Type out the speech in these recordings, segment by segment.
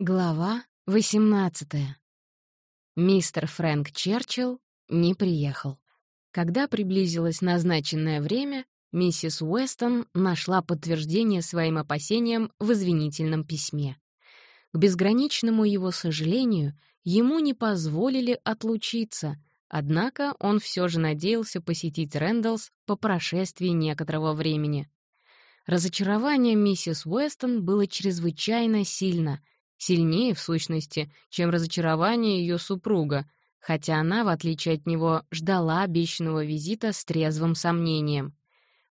Глава 18. Мистер Фрэнк Черчилл не приехал. Когда приблизилось назначенное время, миссис Уэстон нашла подтверждение своим опасениям в извинительном письме. К безграничному его сожалению, ему не позволили отлучиться, однако он все же надеялся посетить Рэндаллс по прошествии некоторого времени. Разочарование миссис Уэстон было чрезвычайно сильно — Сильнее, в сущности, чем разочарование ее супруга, хотя она, в отличие от него, ждала обещанного визита с трезвым сомнением.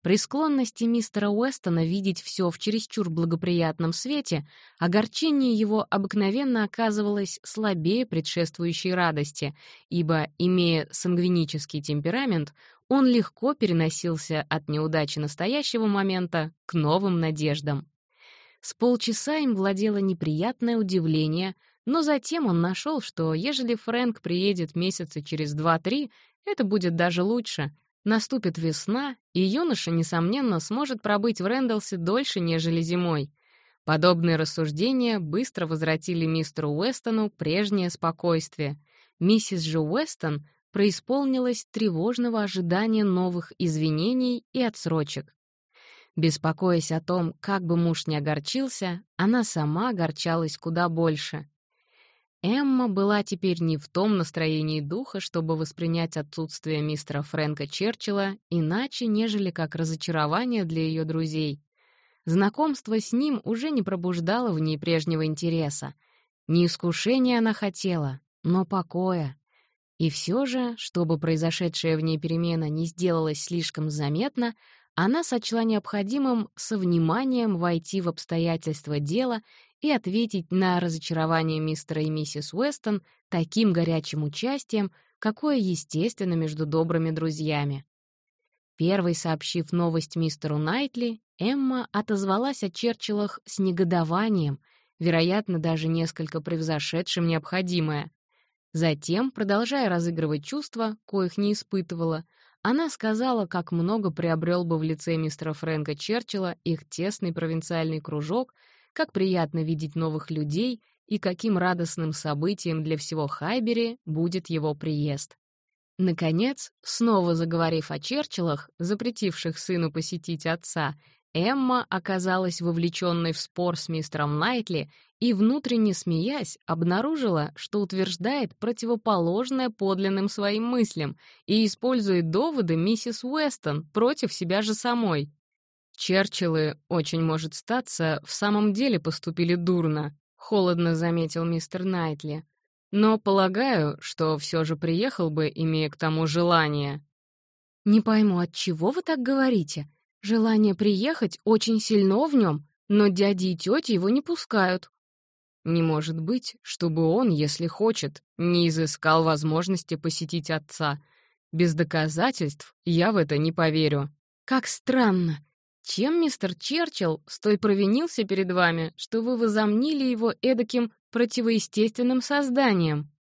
При склонности мистера Уэстона видеть все в чересчур благоприятном свете, огорчение его обыкновенно оказывалось слабее предшествующей радости, ибо, имея сангвинический темперамент, он легко переносился от неудачи настоящего момента к новым надеждам. С полчаса им владело неприятное удивление, но затем он нашел, что ежели Фрэнк приедет месяца через два-три, это будет даже лучше. Наступит весна, и юноша, несомненно, сможет пробыть в Рэндалсе дольше, нежели зимой. Подобные рассуждения быстро возвратили мистеру Уэстону прежнее спокойствие. Миссис же Уэстон преисполнилась тревожного ожидания новых извинений и отсрочек. Беспокоясь о том, как бы муж не огорчился, она сама огорчалась куда больше. Эмма была теперь не в том настроении духа, чтобы воспринять отсутствие мистера Фрэнка Черчилла иначе, нежели как разочарование для ее друзей. Знакомство с ним уже не пробуждало в ней прежнего интереса. Не искушения она хотела, но покоя. И все же, чтобы произошедшая в ней перемена не сделалась слишком заметна, она сочла необходимым со вниманием войти в обстоятельства дела и ответить на разочарование мистера и миссис Уэстон таким горячим участием, какое естественно между добрыми друзьями. Первой сообщив новость мистеру Найтли, Эмма отозвалась о Черчиллах с негодованием, вероятно, даже несколько превзошедшим необходимое. Затем, продолжая разыгрывать чувства, коих не испытывала, она сказала, как много приобрел бы в лице мистера Фрэнка Черчилла их тесный провинциальный кружок, как приятно видеть новых людей и каким радостным событием для всего Хайбери будет его приезд. Наконец, снова заговорив о Черчиллах, запретивших сыну посетить отца, Эмма оказалась вовлеченной в спор с мистером Найтли и, внутренне смеясь, обнаружила, что утверждает противоположное подлинным своим мыслям и использует доводы миссис Уэстон против себя же самой. «Черчиллы, очень может статься, в самом деле поступили дурно», — холодно заметил мистер Найтли. «Но полагаю, что все же приехал бы, имея к тому желание». «Не пойму, от чего вы так говорите?» Желание приехать очень сильно в нем, но дяди и тети его не пускают. Не может быть, чтобы он, если хочет, не изыскал возможности посетить отца. Без доказательств я в это не поверю. Как странно. Чем мистер Черчилл столь провинился перед вами, что вы возомнили его эдаким противоестественным созданием?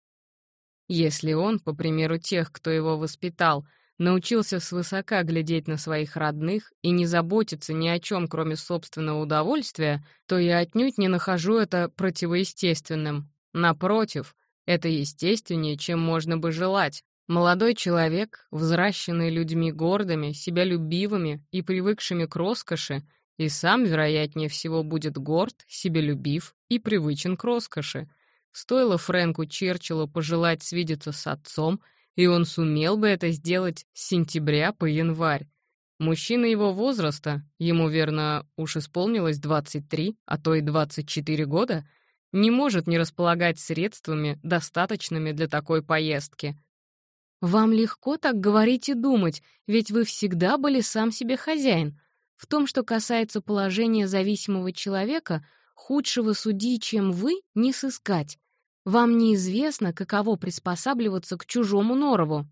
Если он, по примеру тех, кто его воспитал, — научился свысока глядеть на своих родных и не заботиться ни о чем, кроме собственного удовольствия, то я отнюдь не нахожу это противоестественным. Напротив, это естественнее, чем можно бы желать. Молодой человек, взращенный людьми гордыми, себялюбивыми и привыкшими к роскоши, и сам, вероятнее всего, будет горд, себялюбив и привычен к роскоши. Стоило Фрэнку Черчиллу пожелать свидеться с отцом — и он сумел бы это сделать с сентября по январь. Мужчина его возраста, ему, верно, уж исполнилось 23, а то и 24 года, не может не располагать средствами, достаточными для такой поездки. «Вам легко так говорить и думать, ведь вы всегда были сам себе хозяин. В том, что касается положения зависимого человека, худшего судьи, чем вы, не сыскать. Вам неизвестно, каково приспосабливаться к чужому норову.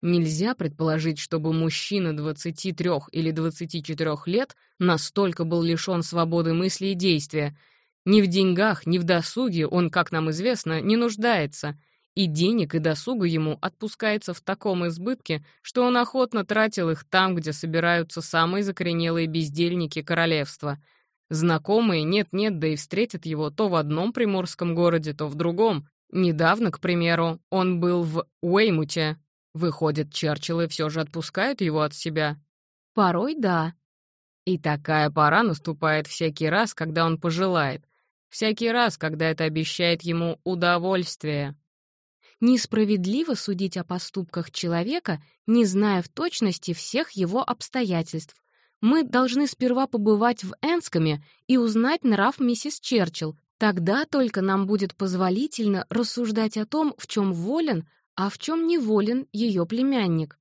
Нельзя предположить, чтобы мужчина 23 или 24 лет настолько был лишён свободы мысли и действия. Ни в деньгах, ни в досуге он, как нам известно, не нуждается, и денег и досуга ему отпускается в таком избытке, что он охотно тратил их там, где собираются самые закоренелые бездельники королевства — Знакомые нет-нет, да и встретят его то в одном приморском городе, то в другом. Недавно, к примеру, он был в Уэймуте. Выходит, Черчиллы все же отпускают его от себя? Порой да. И такая пора наступает всякий раз, когда он пожелает. Всякий раз, когда это обещает ему удовольствие. Несправедливо судить о поступках человека, не зная в точности всех его обстоятельств. Мы должны сперва побывать в Энскоме и узнать нрав миссис Черчилл, Тогда только нам будет позволительно рассуждать о том, в чем волен, а в чем не волен ее племянник.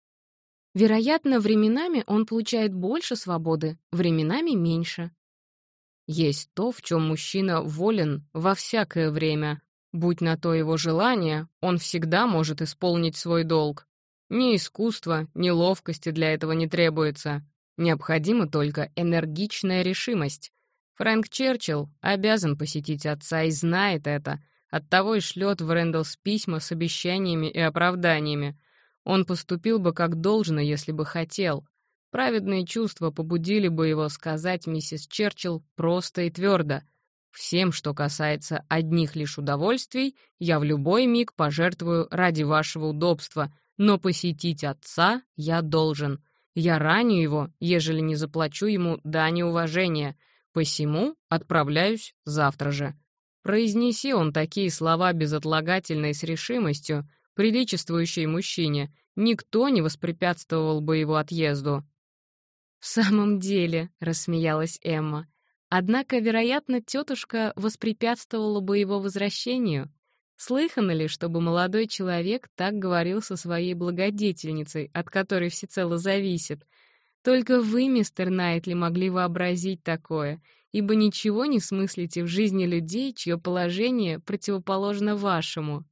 Вероятно, временами он получает больше свободы, временами меньше. Есть то, в чем мужчина волен во всякое время. Будь на то его желание, он всегда может исполнить свой долг. Ни искусства, ни ловкости для этого не требуется. Необходима только энергичная решимость. Фрэнк Черчилл обязан посетить отца и знает это, оттого и шлет в Рэндаллс письма с обещаниями и оправданиями. Он поступил бы как должно, если бы хотел. Праведные чувства побудили бы его сказать миссис Черчилл просто и твердо. «Всем, что касается одних лишь удовольствий, я в любой миг пожертвую ради вашего удобства, но посетить отца я должен. Я раню его, ежели не заплачу ему дани уважения». Посему отправляюсь завтра же. Произнеси он такие слова безотлагательно и с решимостью, приличествующей мужчине, никто не воспрепятствовал бы его отъезду. «В самом деле», — рассмеялась Эмма, «однако, вероятно, тетушка воспрепятствовала бы его возвращению. Слыхано ли, чтобы молодой человек так говорил со своей благодетельницей, от которой всецело зависит, только вы, мистер Найтли, могли вообразить такое, ибо ничего не смыслите в жизни людей, чье положение противоположно вашему.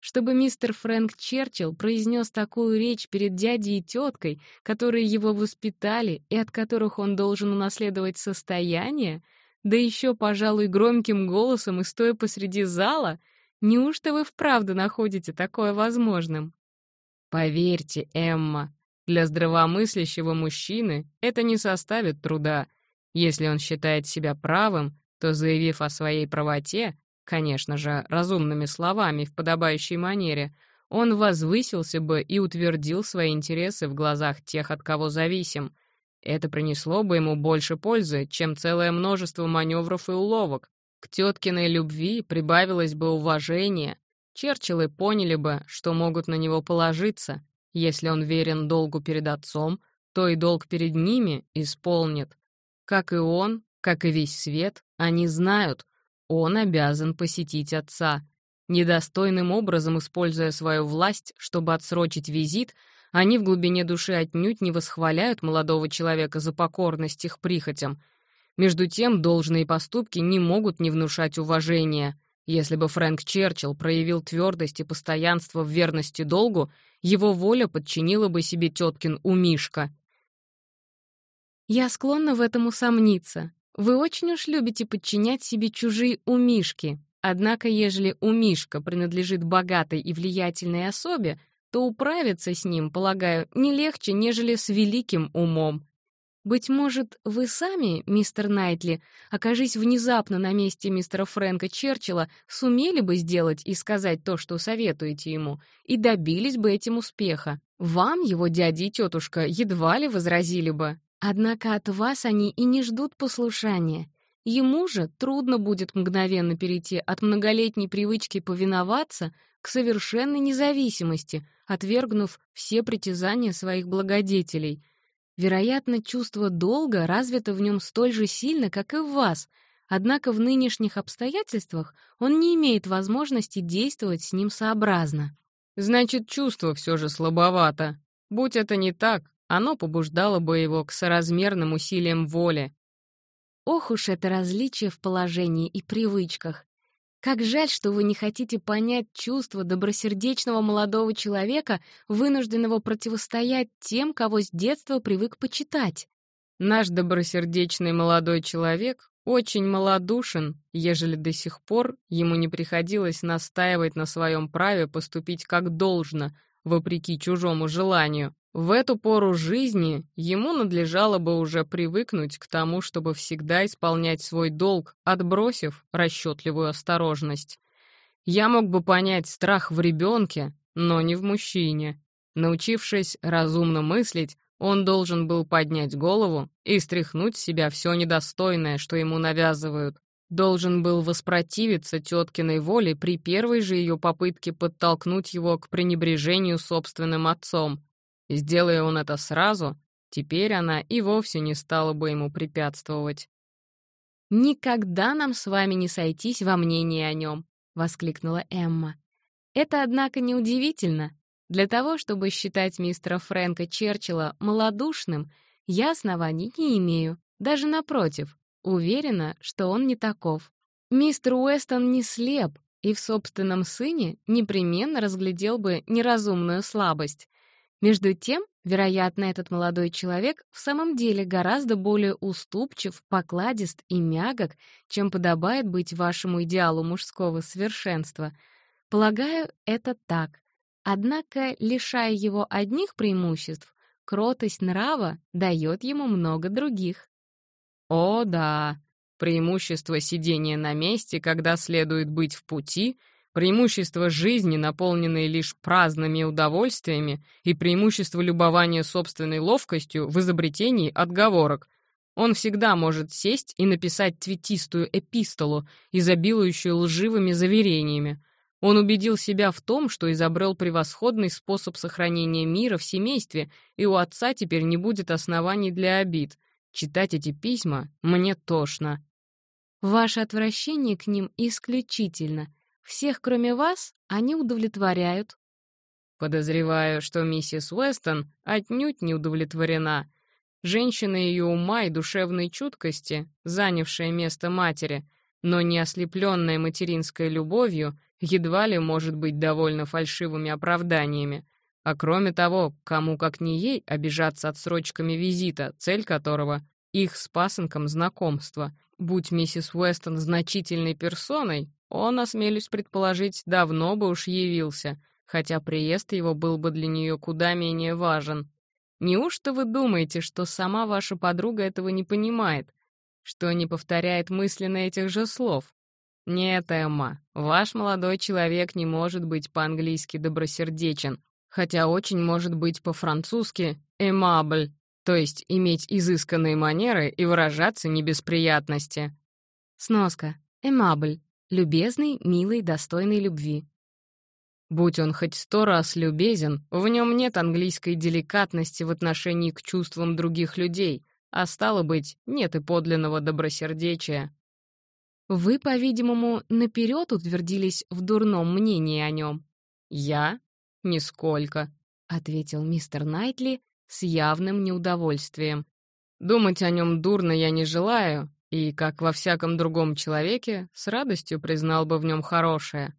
Чтобы мистер Фрэнк Черчилл произнес такую речь перед дядей и теткой, которые его воспитали и от которых он должен унаследовать состояние, да еще, пожалуй, громким голосом и стоя посреди зала, неужто вы вправду находите такое возможным? Поверьте, Эмма, для здравомыслящего мужчины это не составит труда. Если он считает себя правым, то, заявив о своей правоте, конечно же, разумными словами в подобающей манере, он возвысился бы и утвердил свои интересы в глазах тех, от кого зависим. Это принесло бы ему больше пользы, чем целое множество маневров и уловок. К теткиной любви прибавилось бы уважение. Черчиллы поняли бы, что могут на него положиться, если он верен долгу перед отцом, то и долг перед ними исполнит. Как и он, как и весь свет, они знают, он обязан посетить отца. Недостойным образом используя свою власть, чтобы отсрочить визит, они в глубине души отнюдь не восхваляют молодого человека за покорность их прихотям. Между тем, должные поступки не могут не внушать уважения. Если бы Фрэнк Черчилл проявил твердость и постоянство в верности долгу, его воля подчинила бы себе теткин умишка. «Я склонна в этом усомниться. Вы очень уж любите подчинять себе чужие умишки. Однако, ежели умишка принадлежит богатой и влиятельной особе, то управиться с ним, полагаю, не легче, нежели с великим умом. Быть может, вы сами, мистер Найтли, окажись внезапно на месте мистера Фрэнка Черчилла, сумели бы сделать и сказать то, что советуете ему, и добились бы этим успеха. Вам его дядя и тетушка едва ли возразили бы. Однако от вас они и не ждут послушания. Ему же трудно будет мгновенно перейти от многолетней привычки повиноваться к совершенной независимости, отвергнув все притязания своих благодетелей — Вероятно, чувство долга развито в нем столь же сильно, как и в вас, однако в нынешних обстоятельствах он не имеет возможности действовать с ним сообразно. Значит, чувство все же слабовато. Будь это не так, оно побуждало бы его к соразмерным усилиям воли. Ох уж это различие в положении и привычках. Как жаль, что вы не хотите понять чувства добросердечного молодого человека, вынужденного противостоять тем, кого с детства привык почитать. Наш добросердечный молодой человек очень малодушен, ежели до сих пор ему не приходилось настаивать на своем праве поступить как должно, вопреки чужому желанию. В эту пору жизни ему надлежало бы уже привыкнуть к тому, чтобы всегда исполнять свой долг, отбросив расчетливую осторожность. Я мог бы понять страх в ребенке, но не в мужчине. Научившись разумно мыслить, он должен был поднять голову и стряхнуть с себя все недостойное, что ему навязывают. Должен был воспротивиться теткиной воле при первой же ее попытке подтолкнуть его к пренебрежению собственным отцом. И сделая он это сразу, теперь она и вовсе не стала бы ему препятствовать. «Никогда нам с вами не сойтись во мнении о нем», — воскликнула Эмма. «Это, однако, неудивительно. Для того, чтобы считать мистера Фрэнка Черчилла малодушным, я оснований не имею, даже напротив, уверена, что он не таков. Мистер Уэстон не слеп и в собственном сыне непременно разглядел бы неразумную слабость. Между тем, вероятно, этот молодой человек в самом деле гораздо более уступчив, покладист и мягок, чем подобает быть вашему идеалу мужского совершенства. Полагаю, это так. Однако, лишая его одних преимуществ, кротость нрава дает ему много других. О, да, преимущество сидения на месте, когда следует быть в пути — преимущество жизни, наполненной лишь праздными удовольствиями, и преимущество любования собственной ловкостью в изобретении отговорок. Он всегда может сесть и написать цветистую эпистолу, изобилующую лживыми заверениями. Он убедил себя в том, что изобрел превосходный способ сохранения мира в семействе, и у отца теперь не будет оснований для обид. Читать эти письма мне тошно. Ваше отвращение к ним исключительно — всех, кроме вас, они удовлетворяют. Подозреваю, что миссис Уэстон отнюдь не удовлетворена. Женщина ее ума и душевной чуткости, занявшая место матери, но не ослепленная материнской любовью, едва ли может быть довольна фальшивыми оправданиями. А кроме того, кому как не ей обижаться отсрочками визита, цель которого — их с пасынком знакомство. Будь миссис Уэстон значительной персоной, он, осмелюсь предположить, давно бы уж явился, хотя приезд его был бы для нее куда менее важен. Неужто вы думаете, что сама ваша подруга этого не понимает, что не повторяет мысленно этих же слов? Нет, Эмма, ваш молодой человек не может быть по-английски добросердечен, хотя очень может быть по-французски «aimable», то есть иметь изысканные манеры и выражаться не без приятности. Сноска. «Aimable» Любезный, милый, достойный любви. Будь он хоть сто раз любезен, в нем нет английской деликатности в отношении к чувствам других людей, а стало быть, нет и подлинного добросердечия. Вы, по-видимому, наперед утвердились в дурном мнении о нем. Я? Нисколько, ответил мистер Найтли с явным неудовольствием. Думать о нем дурно я не желаю, и, как во всяком другом человеке, с радостью признал бы в нем хорошее.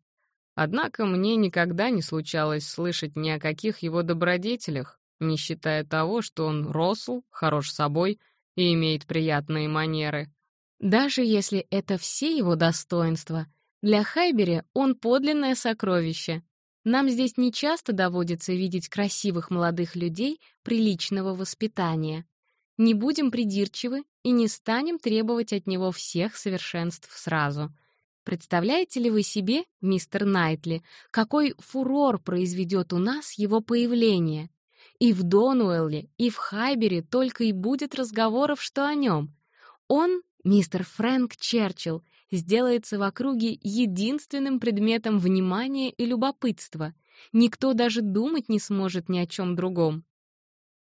Однако мне никогда не случалось слышать ни о каких его добродетелях, не считая того, что он росл, хорош собой и имеет приятные манеры. Даже если это все его достоинства, для Хайбери он подлинное сокровище. Нам здесь нечасто доводится видеть красивых молодых людей приличного воспитания. Не будем придирчивы и не станем требовать от него всех совершенств сразу. Представляете ли вы себе, мистер Найтли, какой фурор произведет у нас его появление? И в Донуэлле, и в Хайбере только и будет разговоров, что о нем. Он, мистер Фрэнк Черчилл, сделается в округе единственным предметом внимания и любопытства. Никто даже думать не сможет ни о чем другом.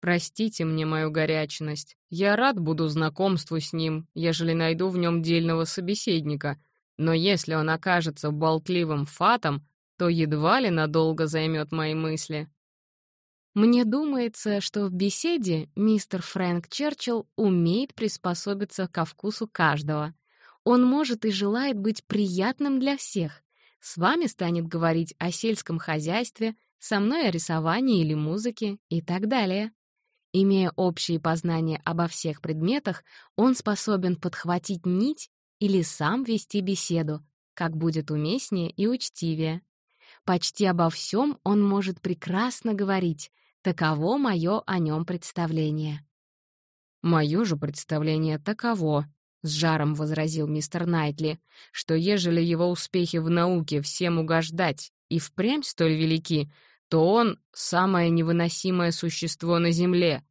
Простите мне мою горячность. Я рад буду знакомству с ним, ежели найду в нем дельного собеседника. Но если он окажется болтливым фатом, то едва ли надолго займет мои мысли. Мне думается, что в беседе мистер Фрэнк Черчилл умеет приспособиться ко вкусу каждого. Он может и желает быть приятным для всех. С вами станет говорить о сельском хозяйстве, со мной о рисовании или музыке и так далее. Имея общие познания обо всех предметах, он способен подхватить нить или сам вести беседу, как будет уместнее и учтивее. Почти обо всем он может прекрасно говорить, Таково мое о нем представление. «Мое же представление таково», — с жаром возразил мистер Найтли, «что ежели его успехи в науке всем угождать и впрямь столь велики, то он — самое невыносимое существо на Земле.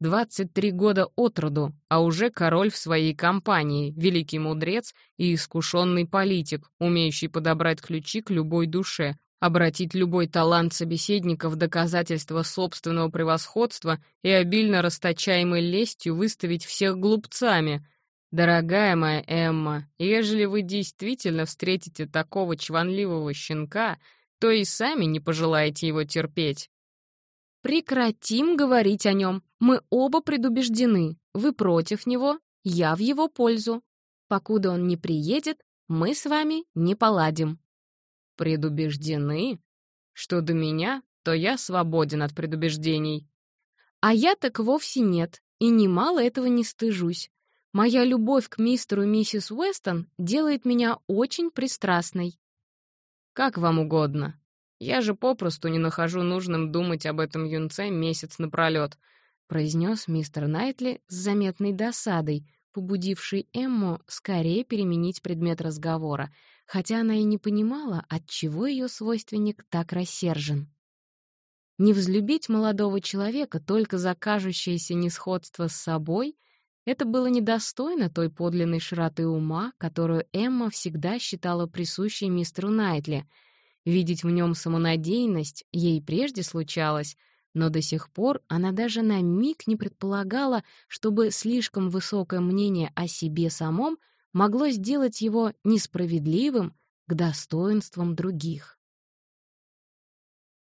23 года от роду, а уже король в своей компании, великий мудрец и искушенный политик, умеющий подобрать ключи к любой душе, обратить любой талант собеседника в доказательство собственного превосходства и обильно расточаемой лестью выставить всех глупцами. Дорогая моя Эмма, ежели вы действительно встретите такого чванливого щенка, то и сами не пожелаете его терпеть. Прекратим говорить о нем. Мы оба предубеждены. Вы против него, я в его пользу. Покуда он не приедет, мы с вами не поладим предубеждены? Что до меня, то я свободен от предубеждений. А я так вовсе нет, и немало этого не стыжусь. Моя любовь к мистеру и миссис Уэстон делает меня очень пристрастной. Как вам угодно. Я же попросту не нахожу нужным думать об этом юнце месяц напролёт, произнес мистер Найтли с заметной досадой, побудивший Эмму скорее переменить предмет разговора, хотя она и не понимала, отчего ее свойственник так рассержен. Не взлюбить молодого человека только за кажущееся несходство с собой — это было недостойно той подлинной широты ума, которую Эмма всегда считала присущей мистеру Найтли. Видеть в нем самонадеянность ей прежде случалось, но до сих пор она даже на миг не предполагала, чтобы слишком высокое мнение о себе самом — могло сделать его несправедливым к достоинствам других.